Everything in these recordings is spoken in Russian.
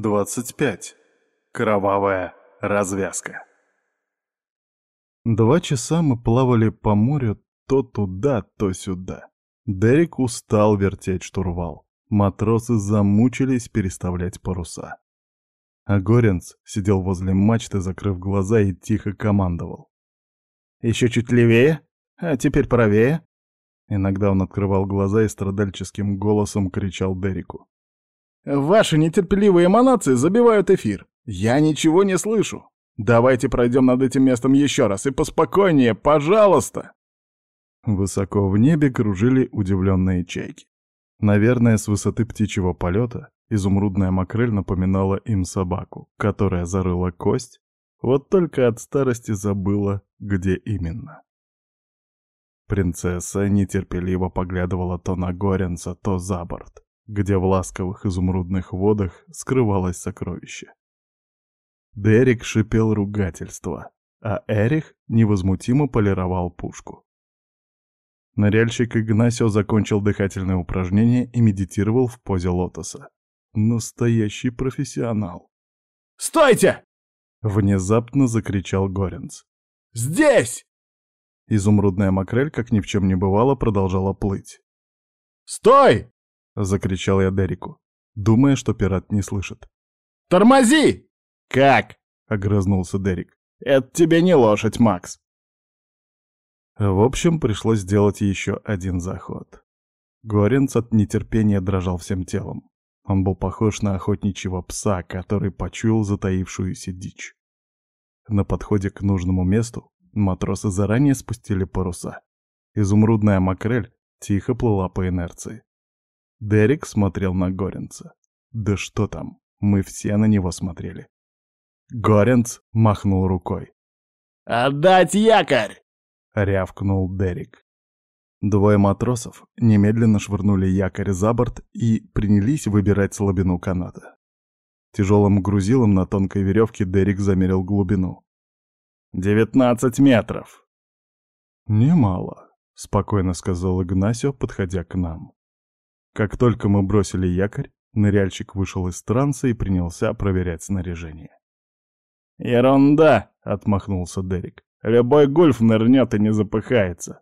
25. Кровавая развязка. Два часа мы плавали по морю то туда, то сюда. Дерек устал вертеть штурвал. Матросы замучились переставлять паруса. А Горенц сидел возле мачты, закрыв глаза и тихо командовал. «Еще чуть левее, а теперь правее». Иногда он открывал глаза и страдальческим голосом кричал Дереку. Ваши нетерпеливые эманации забивают эфир. Я ничего не слышу. Давайте пройдем над этим местом еще раз и поспокойнее, пожалуйста!» Высоко в небе кружили удивленные чайки. Наверное, с высоты птичьего полета изумрудная макрель напоминала им собаку, которая зарыла кость, вот только от старости забыла, где именно. Принцесса нетерпеливо поглядывала то на Горенца, то за борт где в ласковых изумрудных водах скрывалось сокровище. Дерек шипел ругательство, а Эрих невозмутимо полировал пушку. Ныряльщик Игнасио закончил дыхательное упражнение и медитировал в позе лотоса. Настоящий профессионал. «Стойте!» — внезапно закричал Горенц. «Здесь!» Изумрудная макрель, как ни в чем не бывало, продолжала плыть. «Стой!» — закричал я Дереку, думая, что пират не слышит. «Тормози!» «Как?» — огрызнулся Дерек. «Это тебе не лошадь, Макс!» В общем, пришлось сделать еще один заход. Горенц от нетерпения дрожал всем телом. Он был похож на охотничьего пса, который почуял затаившуюся дичь. На подходе к нужному месту матросы заранее спустили паруса. Изумрудная макрель тихо плыла по инерции. Дерек смотрел на Горенца. Да что там, мы все на него смотрели. Горенц махнул рукой. «Отдать якорь!» — рявкнул Дерек. Двое матросов немедленно швырнули якорь за борт и принялись выбирать слабину каната. Тяжелым грузилом на тонкой веревке Дерек замерил глубину. «Девятнадцать метров!» «Немало», — спокойно сказал Игнасио, подходя к нам. Как только мы бросили якорь, ныряльщик вышел из транса и принялся проверять снаряжение. «Ерунда!» — отмахнулся Дерек. «Любой гульф нырнет и не запыхается».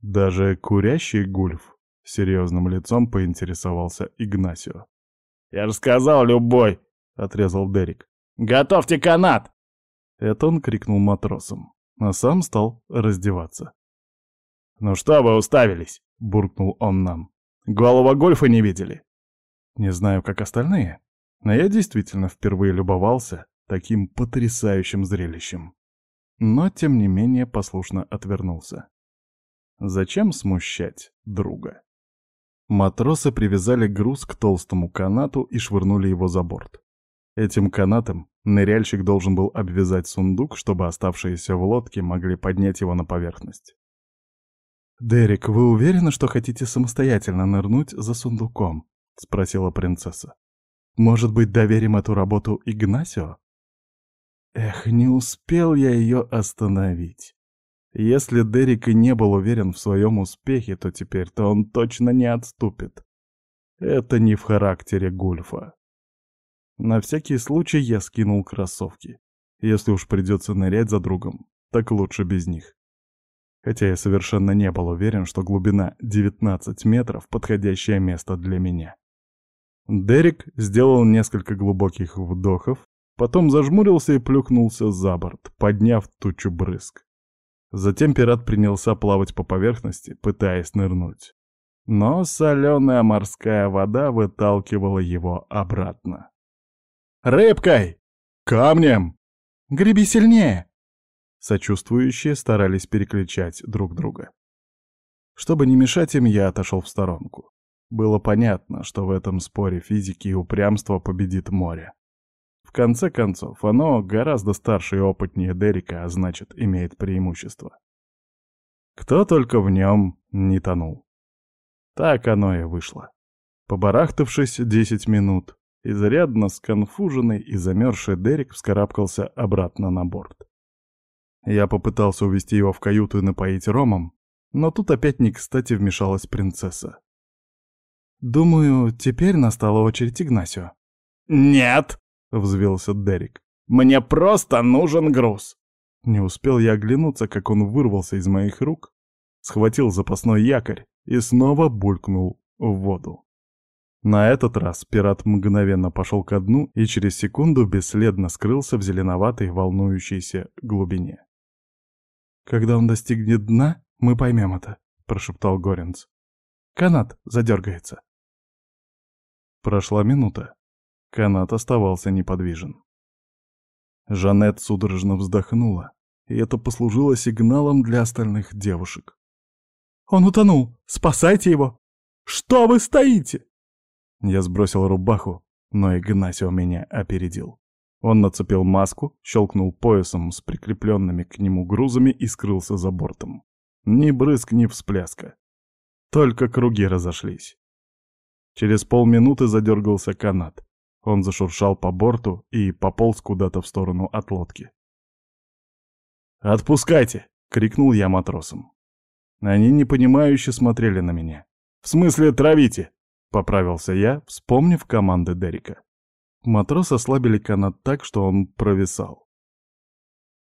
«Даже курящий гульф?» — серьезным лицом поинтересовался Игнасио. «Я же сказал, любой!» — отрезал Дерек. «Готовьте канат!» Это он крикнул матросам, а сам стал раздеваться. «Ну что вы уставились?» — буркнул он нам. Голого гольфа не видели. Не знаю, как остальные, но я действительно впервые любовался таким потрясающим зрелищем. Но, тем не менее, послушно отвернулся. Зачем смущать друга? Матросы привязали груз к толстому канату и швырнули его за борт. Этим канатом ныряльщик должен был обвязать сундук, чтобы оставшиеся в лодке могли поднять его на поверхность. «Дерек, вы уверены, что хотите самостоятельно нырнуть за сундуком?» — спросила принцесса. «Может быть, доверим эту работу Игнасио?» Эх, не успел я ее остановить. Если Дерек и не был уверен в своем успехе, то теперь-то он точно не отступит. Это не в характере Гульфа. На всякий случай я скинул кроссовки. Если уж придется нырять за другом, так лучше без них хотя я совершенно не был уверен, что глубина 19 метров — подходящее место для меня. Дерек сделал несколько глубоких вдохов, потом зажмурился и плюхнулся за борт, подняв тучу брызг. Затем пират принялся плавать по поверхности, пытаясь нырнуть. Но соленая морская вода выталкивала его обратно. «Рыбкой! Камнем! Греби сильнее!» Сочувствующие старались переключать друг друга. Чтобы не мешать им, я отошел в сторонку. Было понятно, что в этом споре физики и упрямства победит море. В конце концов, оно гораздо старше и опытнее Дерека, а значит, имеет преимущество. Кто только в нем не тонул. Так оно и вышло. Побарахтавшись десять минут, изрядно сконфуженный и замерзший Дерек вскарабкался обратно на борт. Я попытался увести его в каюту и напоить ромом, но тут опять не кстати вмешалась принцесса. «Думаю, теперь настала очередь Игнасио. «Нет!» — взвился Дерек. «Мне просто нужен груз!» Не успел я оглянуться, как он вырвался из моих рук, схватил запасной якорь и снова булькнул в воду. На этот раз пират мгновенно пошел ко дну и через секунду бесследно скрылся в зеленоватой волнующейся глубине. «Когда он достигнет дна, мы поймем это», — прошептал Горенц. «Канат задергается». Прошла минута. Канат оставался неподвижен. Жанет судорожно вздохнула, и это послужило сигналом для остальных девушек. «Он утонул! Спасайте его! Что вы стоите?» Я сбросил рубаху, но Игнасио меня опередил. Он нацепил маску, щелкнул поясом с прикрепленными к нему грузами и скрылся за бортом. Ни брызг, ни всплеска. Только круги разошлись. Через полминуты задергался канат. Он зашуршал по борту и пополз куда-то в сторону от лодки. «Отпускайте!» — крикнул я матросам. Они непонимающе смотрели на меня. «В смысле травите?» — поправился я, вспомнив команды Дерека. Матросы ослабили канат так, что он провисал.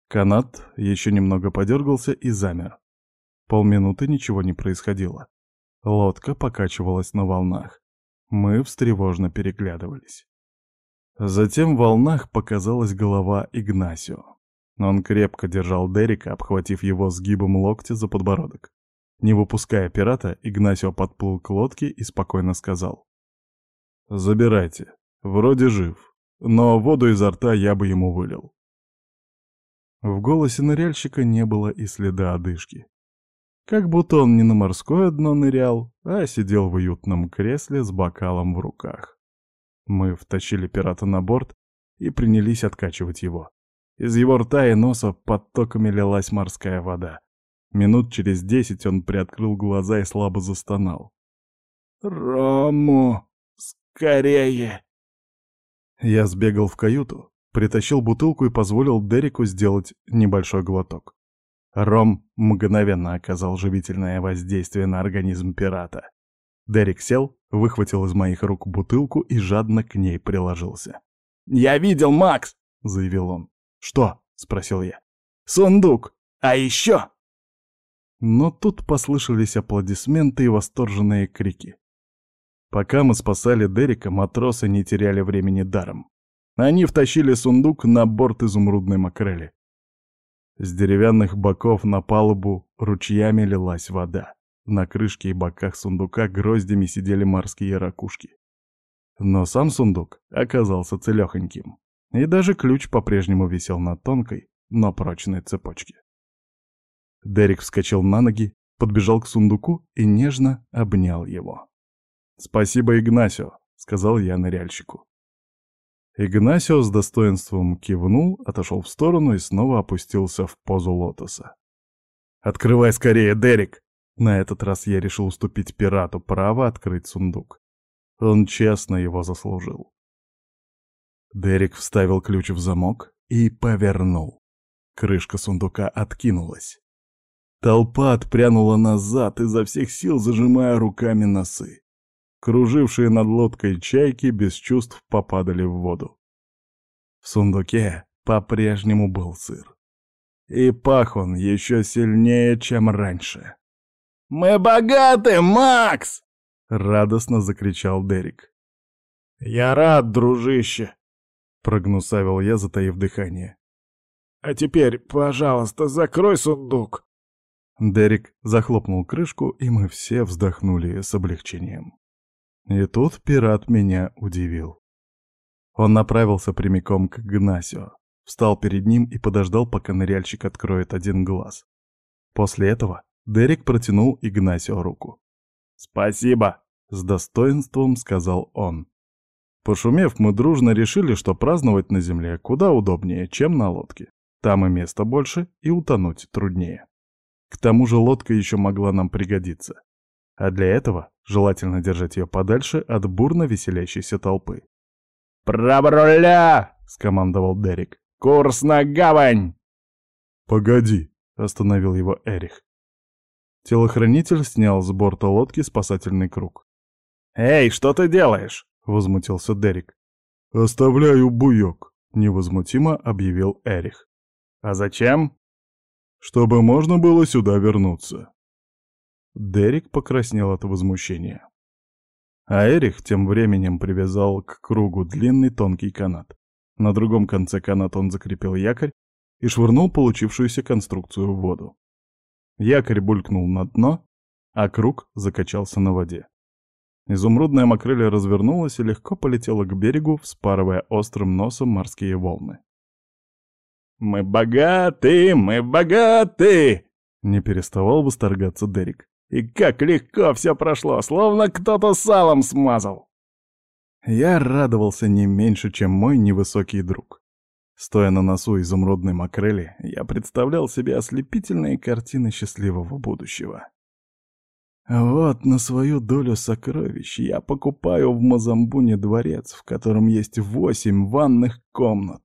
Канат еще немного подергался и замер. Полминуты ничего не происходило. Лодка покачивалась на волнах. Мы встревожно переглядывались. Затем в волнах показалась голова Игнасио. Он крепко держал Дерека, обхватив его сгибом локтя за подбородок. Не выпуская пирата, Игнасио подплыл к лодке и спокойно сказал. «Забирайте. Вроде жив. Но воду изо рта я бы ему вылил». В голосе ныряльщика не было и следа одышки. Как будто он не на морское дно нырял, а сидел в уютном кресле с бокалом в руках. Мы втащили пирата на борт и принялись откачивать его. Из его рта и носа подтоками лилась морская вода. Минут через десять он приоткрыл глаза и слабо застонал. «Рому! Скорее!» Я сбегал в каюту, притащил бутылку и позволил Дереку сделать небольшой глоток. Ром мгновенно оказал живительное воздействие на организм пирата. Дерек сел, выхватил из моих рук бутылку и жадно к ней приложился. «Я видел, Макс!» — заявил он. «Что?» — спросил я. «Сундук! А еще!» Но тут послышались аплодисменты и восторженные крики. Пока мы спасали Дерека, матросы не теряли времени даром. Они втащили сундук на борт изумрудной макрели. С деревянных боков на палубу ручьями лилась вода. На крышке и боках сундука гроздями сидели морские ракушки. Но сам сундук оказался целехоньким. И даже ключ по-прежнему висел на тонкой, но прочной цепочке. Дерек вскочил на ноги, подбежал к сундуку и нежно обнял его. «Спасибо, Игнасио», — сказал я ныряльщику. Игнасио с достоинством кивнул, отошел в сторону и снова опустился в позу лотоса. «Открывай скорее, Дерек!» На этот раз я решил уступить пирату право открыть сундук. Он честно его заслужил. Дерек вставил ключ в замок и повернул. Крышка сундука откинулась. Толпа отпрянула назад, изо всех сил зажимая руками носы. Кружившие над лодкой чайки без чувств попадали в воду. В сундуке по-прежнему был сыр. И пах он еще сильнее, чем раньше. «Мы богаты, Макс!» — радостно закричал Дерек. «Я рад, дружище!» — прогнусавил я, затаив дыхание. «А теперь, пожалуйста, закрой сундук!» Дерек захлопнул крышку, и мы все вздохнули с облегчением. И тут пират меня удивил. Он направился прямиком к Гнасио, встал перед ним и подождал, пока ныряльщик откроет один глаз. После этого Дерек протянул Игнасио руку. «Спасибо!» — с достоинством сказал он. Пошумев, мы дружно решили, что праздновать на земле куда удобнее, чем на лодке. Там и места больше, и утонуть труднее. К тому же лодка еще могла нам пригодиться. А для этого желательно держать ее подальше от бурно веселящейся толпы. «Право руля!» — скомандовал Дерек. «Курс на гавань!» «Погоди!» — остановил его Эрих. Телохранитель снял с борта лодки спасательный круг. «Эй, что ты делаешь?» — возмутился Дерек. «Оставляю буёк», — невозмутимо объявил Эрих. «А зачем?» «Чтобы можно было сюда вернуться». Дерек покраснел от возмущения. А Эрих тем временем привязал к кругу длинный тонкий канат. На другом конце каната он закрепил якорь и швырнул получившуюся конструкцию в воду. Якорь булькнул на дно, а круг закачался на воде. Изумрудная макрель развернулась и легко полетела к берегу, вспарывая острым носом морские волны. «Мы богаты! Мы богаты!» — не переставал восторгаться Дерек. «И как легко все прошло, словно кто-то салом смазал!» Я радовался не меньше, чем мой невысокий друг. Стоя на носу изумрудной макрели, я представлял себе ослепительные картины счастливого будущего. Вот на свою долю сокровищ я покупаю в Мазамбуне дворец, в котором есть восемь ванных комнат.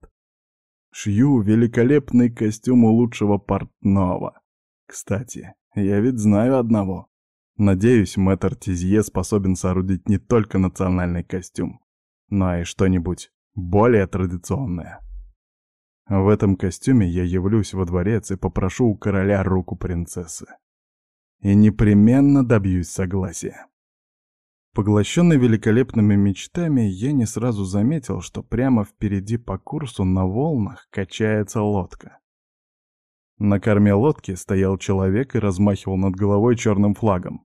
Шью великолепный костюм у лучшего портного. Кстати, я ведь знаю одного. Надеюсь, мэтр Тизье способен соорудить не только национальный костюм, но и что-нибудь более традиционное. В этом костюме я явлюсь во дворец и попрошу у короля руку принцессы и непременно добьюсь согласия. Поглощенный великолепными мечтами, я не сразу заметил, что прямо впереди по курсу на волнах качается лодка. На корме лодки стоял человек и размахивал над головой черным флагом.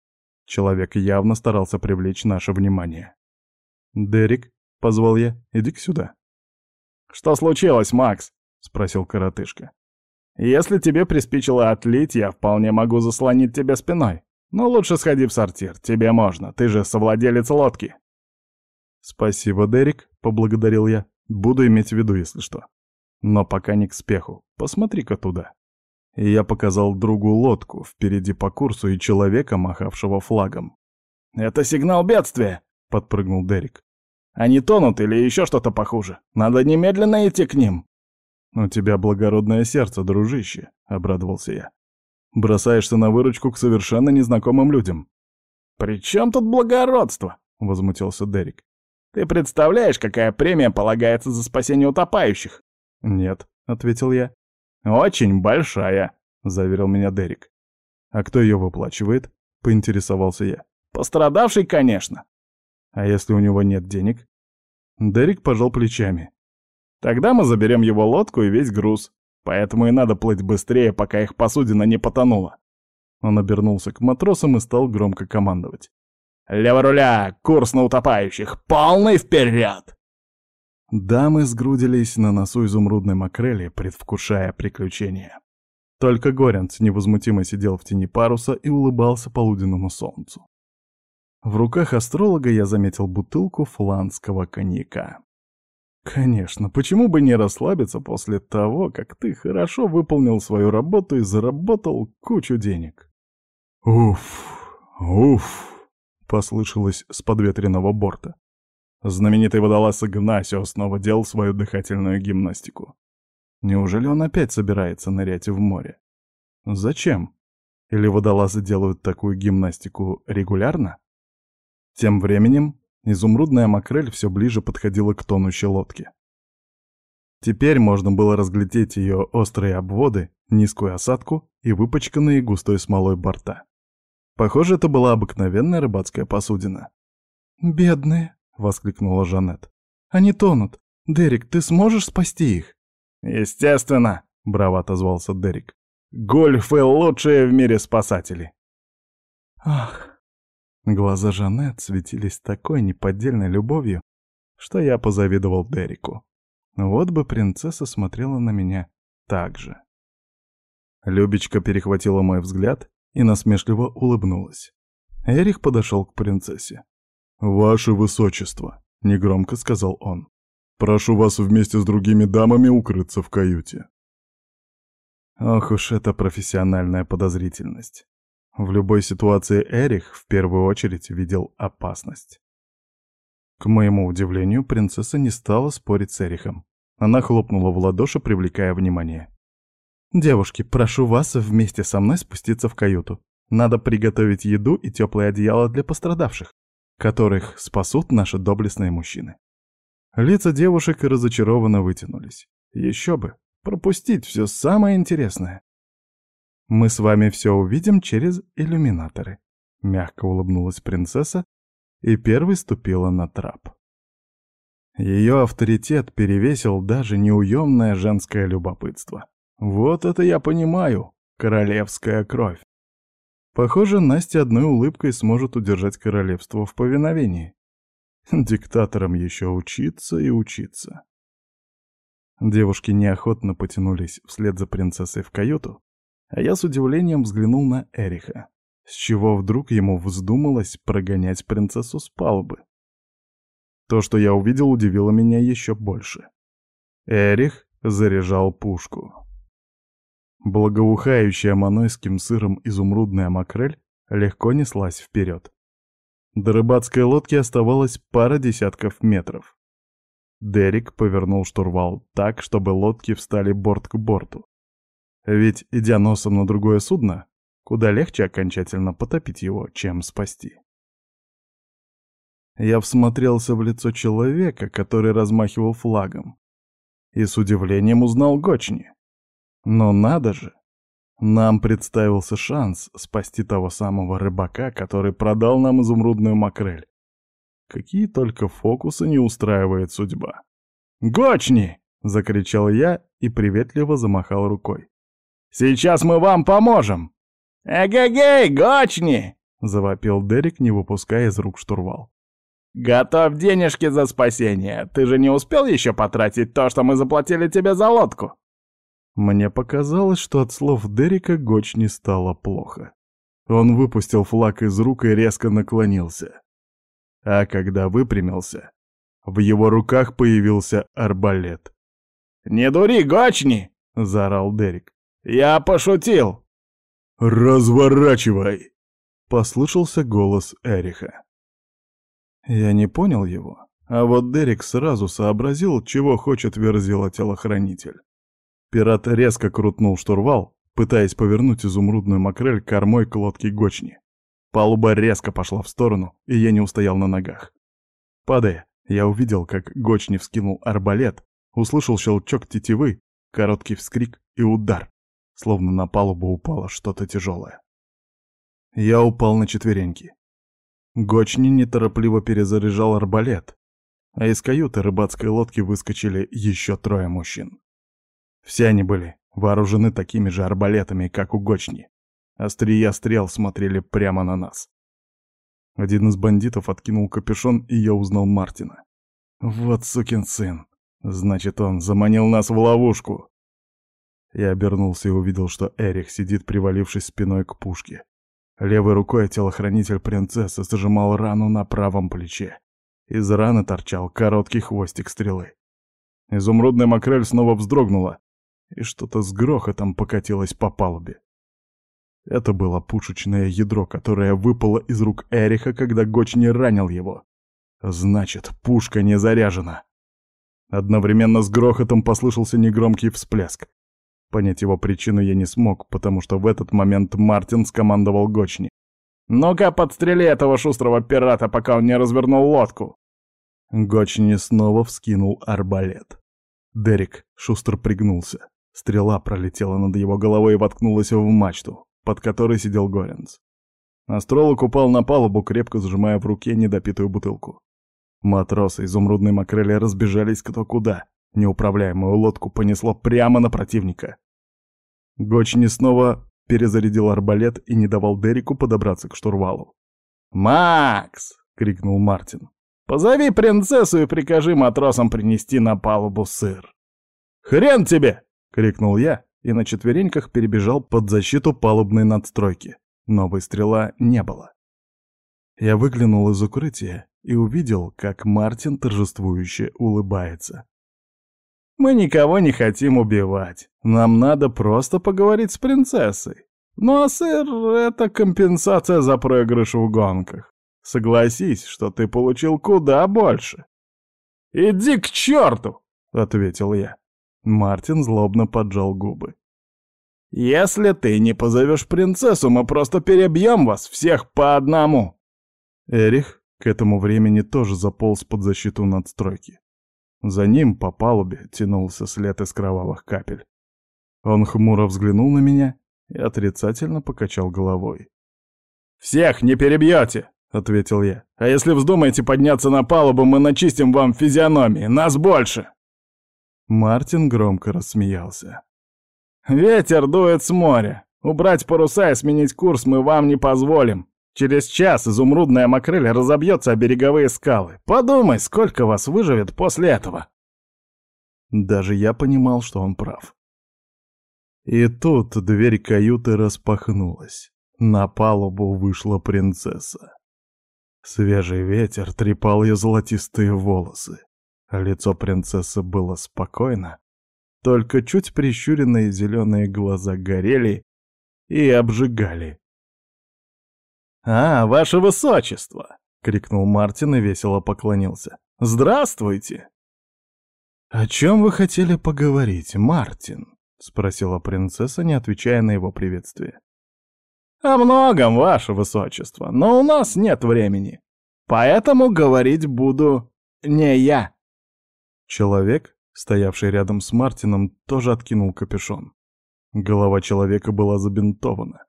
Человек явно старался привлечь наше внимание. «Дерек», — позвал я, — «иди-ка сюда». «Что случилось, Макс?» — спросил коротышка. Если тебе приспичило отлить, я вполне могу заслонить тебя спиной. Но лучше сходи в сортир, тебе можно, ты же совладелец лодки. Спасибо, Дерек, поблагодарил я. Буду иметь в виду, если что. Но пока не к спеху. Посмотри-ка туда. И я показал другу лодку, впереди по курсу и человека, махавшего флагом. «Это сигнал бедствия!» — подпрыгнул Дерек. «Они тонут или еще что-то похуже. Надо немедленно идти к ним!» «У тебя благородное сердце, дружище», — обрадовался я. «Бросаешься на выручку к совершенно незнакомым людям». «При чем тут благородство?» — возмутился Дерек. «Ты представляешь, какая премия полагается за спасение утопающих?» «Нет», — ответил я. «Очень большая», — заверил меня Дерек. «А кто ее выплачивает?» — поинтересовался я. «Пострадавший, конечно». «А если у него нет денег?» Дерек пожал плечами. Тогда мы заберем его лодку и весь груз. Поэтому и надо плыть быстрее, пока их посудина не потонула. Он обернулся к матросам и стал громко командовать. «Лево руля! Курс на утопающих! Полный вперед!» Дамы сгрудились на носу изумрудной макрели, предвкушая приключения. Только Горенц невозмутимо сидел в тени паруса и улыбался полуденному солнцу. В руках астролога я заметил бутылку фланского коньяка. Конечно, почему бы не расслабиться после того, как ты хорошо выполнил свою работу и заработал кучу денег? Уф, уф, послышалось с подветренного борта. Знаменитый водолаз Игнасио снова делал свою дыхательную гимнастику. Неужели он опять собирается нырять в море? Зачем? Или водолазы делают такую гимнастику регулярно? Тем временем Изумрудная макрель все ближе подходила к тонущей лодке. Теперь можно было разглядеть ее острые обводы, низкую осадку и выпачканные густой смолой борта. Похоже, это была обыкновенная рыбацкая посудина. «Бедные!» — воскликнула Жанет. «Они тонут. Дерек, ты сможешь спасти их?» «Естественно!» — браво отозвался Дерек. «Гольфы — лучшие в мире спасатели!» «Ах!» Глаза Жанет светились такой неподдельной любовью, что я позавидовал Дереку. Вот бы принцесса смотрела на меня так же. Любечка перехватила мой взгляд и насмешливо улыбнулась. Эрих подошел к принцессе. «Ваше высочество», — негромко сказал он, — «прошу вас вместе с другими дамами укрыться в каюте». Ох уж эта профессиональная подозрительность. В любой ситуации Эрих в первую очередь видел опасность. К моему удивлению, принцесса не стала спорить с Эрихом. Она хлопнула в ладоши, привлекая внимание. «Девушки, прошу вас вместе со мной спуститься в каюту. Надо приготовить еду и теплое одеяло для пострадавших, которых спасут наши доблестные мужчины». Лица девушек разочарованно вытянулись. Еще бы, пропустить все самое интересное. Мы с вами все увидим через иллюминаторы. Мягко улыбнулась принцесса и первой ступила на трап. Ее авторитет перевесил даже неуемное женское любопытство. Вот это я понимаю, королевская кровь. Похоже, Настя одной улыбкой сможет удержать королевство в повиновении. Диктаторам еще учиться и учиться. Девушки неохотно потянулись вслед за принцессой в каюту, а я с удивлением взглянул на Эриха, с чего вдруг ему вздумалось прогонять принцессу с палубы. То, что я увидел, удивило меня еще больше. Эрих заряжал пушку. Благоухающая манойским сыром изумрудная макрель легко неслась вперед. До рыбацкой лодки оставалось пара десятков метров. Дерек повернул штурвал так, чтобы лодки встали борт к борту. Ведь, идя носом на другое судно, куда легче окончательно потопить его, чем спасти. Я всмотрелся в лицо человека, который размахивал флагом, и с удивлением узнал Гочни. Но надо же! Нам представился шанс спасти того самого рыбака, который продал нам изумрудную макрель. Какие только фокусы не устраивает судьба. «Гочни!» — закричал я и приветливо замахал рукой. «Сейчас мы вам поможем!» «Эгегей, гочни!» — завопил Дерек, не выпуская из рук штурвал. «Готовь денежки за спасение! Ты же не успел еще потратить то, что мы заплатили тебе за лодку!» Мне показалось, что от слов Дерека Гоч не стало плохо. Он выпустил флаг из рук и резко наклонился. А когда выпрямился, в его руках появился арбалет. «Не дури, Гочни!» — заорал Дерек. «Я пошутил!» «Разворачивай!» — послышался голос Эриха. Я не понял его, а вот Дерек сразу сообразил, чего хочет верзила телохранитель. Пират резко крутнул штурвал, пытаясь повернуть изумрудную макрель кормой к лодке Гочни. Палуба резко пошла в сторону, и я не устоял на ногах. Падая, я увидел, как Гочни вскинул арбалет, услышал щелчок тетивы, короткий вскрик и удар, словно на палубу упало что-то тяжелое. Я упал на четвереньки. Гочни неторопливо перезаряжал арбалет, а из каюты рыбацкой лодки выскочили еще трое мужчин. Все они были вооружены такими же арбалетами, как у Гочни. Острия стрел смотрели прямо на нас. Один из бандитов откинул капюшон, и я узнал Мартина. Вот сукин сын. Значит, он заманил нас в ловушку. Я обернулся и увидел, что Эрих сидит, привалившись спиной к пушке. Левой рукой телохранитель принцессы зажимал рану на правом плече. Из раны торчал короткий хвостик стрелы. Изумрудная макрель снова вздрогнула, и что-то с грохотом покатилось по палубе. Это было пушечное ядро, которое выпало из рук Эриха, когда Гоч не ранил его. Значит, пушка не заряжена. Одновременно с грохотом послышался негромкий всплеск. Понять его причину я не смог, потому что в этот момент Мартин скомандовал Гочни. «Ну-ка, подстрели этого шустрого пирата, пока он не развернул лодку!» Гочни снова вскинул арбалет. Дерек шустро пригнулся. Стрела пролетела над его головой и воткнулась в мачту, под которой сидел Горенц. Астролог упал на палубу, крепко сжимая в руке недопитую бутылку. Матросы изумрудной макрели разбежались кто куда. Неуправляемую лодку понесло прямо на противника. Гочни снова перезарядил арбалет и не давал Дереку подобраться к штурвалу. «Макс!» — крикнул Мартин. «Позови принцессу и прикажи матросам принести на палубу сыр». «Хрен тебе!» — крикнул я и на четвереньках перебежал под защиту палубной надстройки. Но выстрела не было. Я выглянул из укрытия и увидел, как Мартин торжествующе улыбается. «Мы никого не хотим убивать. Нам надо просто поговорить с принцессой. Ну а сыр — это компенсация за проигрыш в гонках. Согласись, что ты получил куда больше». «Иди к черту!» — ответил я. Мартин злобно поджал губы. «Если ты не позовешь принцессу, мы просто перебьем вас всех по одному!» Эрих к этому времени тоже заполз под защиту надстройки. За ним по палубе тянулся след из кровавых капель. Он хмуро взглянул на меня и отрицательно покачал головой. «Всех не перебьете!» — ответил я. «А если вздумаете подняться на палубу, мы начистим вам физиономии. Нас больше!» Мартин громко рассмеялся. «Ветер дует с моря. Убрать паруса и сменить курс мы вам не позволим. Через час изумрудная макрель разобьется о береговые скалы. Подумай, сколько вас выживет после этого!» Даже я понимал, что он прав. И тут дверь каюты распахнулась. На палубу вышла принцесса. Свежий ветер трепал ее золотистые волосы. Лицо принцессы было спокойно, только чуть прищуренные зеленые глаза горели и обжигали. «А, ваше высочество!» — крикнул Мартин и весело поклонился. «Здравствуйте!» «О чем вы хотели поговорить, Мартин?» — спросила принцесса, не отвечая на его приветствие. «О многом, ваше высочество, но у нас нет времени. Поэтому говорить буду не я». Человек, стоявший рядом с Мартином, тоже откинул капюшон. Голова человека была забинтована.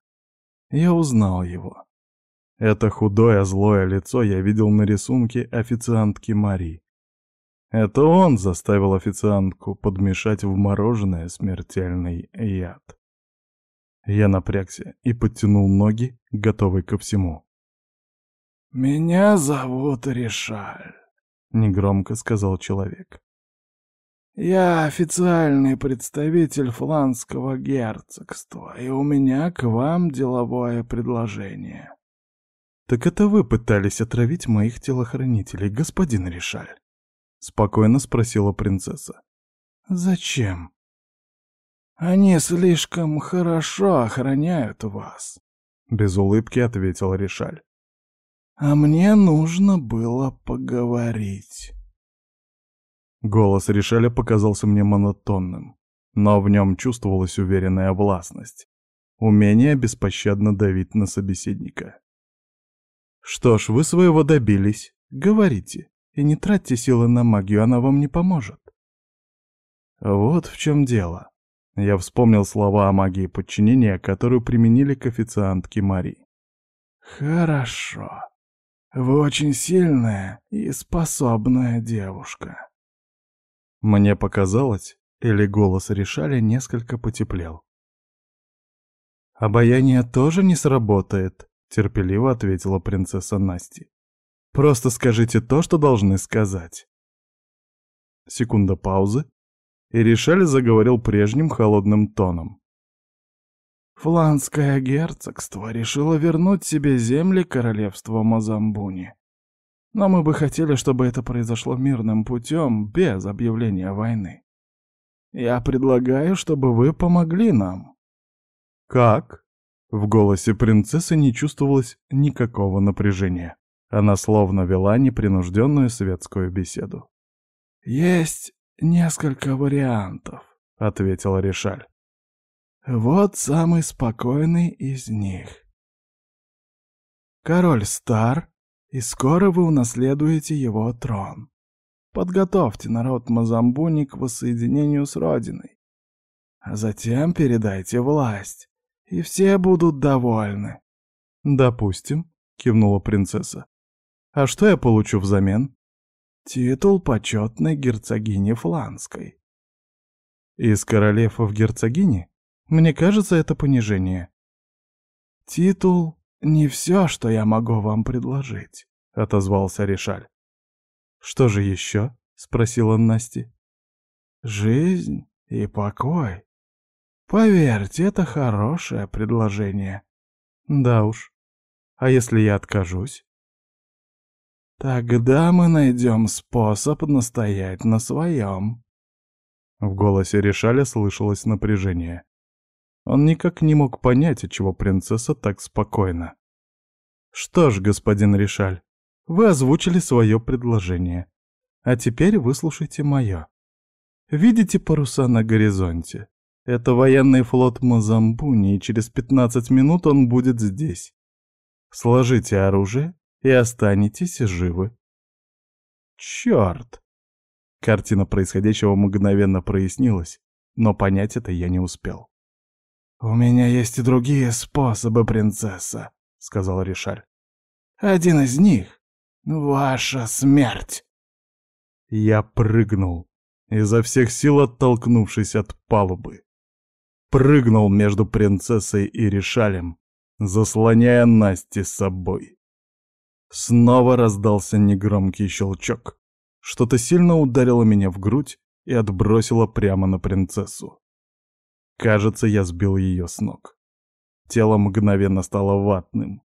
Я узнал его. Это худое злое лицо я видел на рисунке официантки Мари. Это он заставил официантку подмешать в мороженое смертельный яд. Я напрягся и подтянул ноги, готовый ко всему. «Меня зовут Ришаль», — негромко сказал человек. «Я официальный представитель фланского герцогства, и у меня к вам деловое предложение». «Так это вы пытались отравить моих телохранителей, господин Ришаль?» — спокойно спросила принцесса. «Зачем?» «Они слишком хорошо охраняют вас», — без улыбки ответил Ришаль. «А мне нужно было поговорить». Голос Ришаля показался мне монотонным, но в нем чувствовалась уверенная властность, умение беспощадно давить на собеседника. «Что ж, вы своего добились. Говорите. И не тратьте силы на магию, она вам не поможет. Вот в чем дело. Я вспомнил слова о магии подчинения, которую применили к официантке Мари. Хорошо. Вы очень сильная и способная девушка. Мне показалось, или голос решали несколько потеплел. «Обаяние тоже не сработает», — терпеливо ответила принцесса Насти. Просто скажите то, что должны сказать. Секунда паузы, и Ришель заговорил прежним холодным тоном. Фланское герцогство решило вернуть себе земли королевства Мазамбуни. Но мы бы хотели, чтобы это произошло мирным путем, без объявления войны. Я предлагаю, чтобы вы помогли нам. Как? В голосе принцессы не чувствовалось никакого напряжения. Она словно вела непринужденную светскую беседу. «Есть несколько вариантов», — ответила Ришаль. «Вот самый спокойный из них. Король стар, и скоро вы унаследуете его трон. Подготовьте народ Мазамбуни к воссоединению с родиной. А затем передайте власть, и все будут довольны». «Допустим», — кивнула принцесса. А что я получу взамен? Титул почетной герцогини Фланской. Из королев в герцогини? Мне кажется, это понижение. Титул — не все, что я могу вам предложить, — отозвался Ришаль. Что же еще? — спросила Насти. Жизнь и покой. Поверьте, это хорошее предложение. Да уж. А если я откажусь? Тогда мы найдем способ настоять на своем. В голосе Решаля слышалось напряжение. Он никак не мог понять, отчего принцесса так спокойна. «Что ж, господин Решаль, вы озвучили свое предложение. А теперь выслушайте мое. Видите паруса на горизонте? Это военный флот Мазамбуни, и через 15 минут он будет здесь. Сложите оружие и останетесь живы. Черт! Картина происходящего мгновенно прояснилась, но понять это я не успел. «У меня есть и другие способы, принцесса», — сказал Ришаль. «Один из них — ваша смерть». Я прыгнул, изо всех сил оттолкнувшись от палубы. Прыгнул между принцессой и Ришалем, заслоняя Насти собой. Снова раздался негромкий щелчок. Что-то сильно ударило меня в грудь и отбросило прямо на принцессу. Кажется, я сбил ее с ног. Тело мгновенно стало ватным.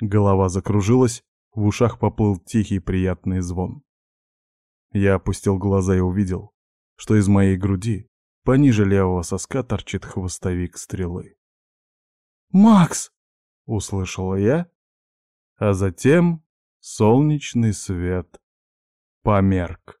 Голова закружилась, в ушах поплыл тихий приятный звон. Я опустил глаза и увидел, что из моей груди, пониже левого соска, торчит хвостовик стрелы. «Макс!» — услышала я, а затем солнечный свет померк.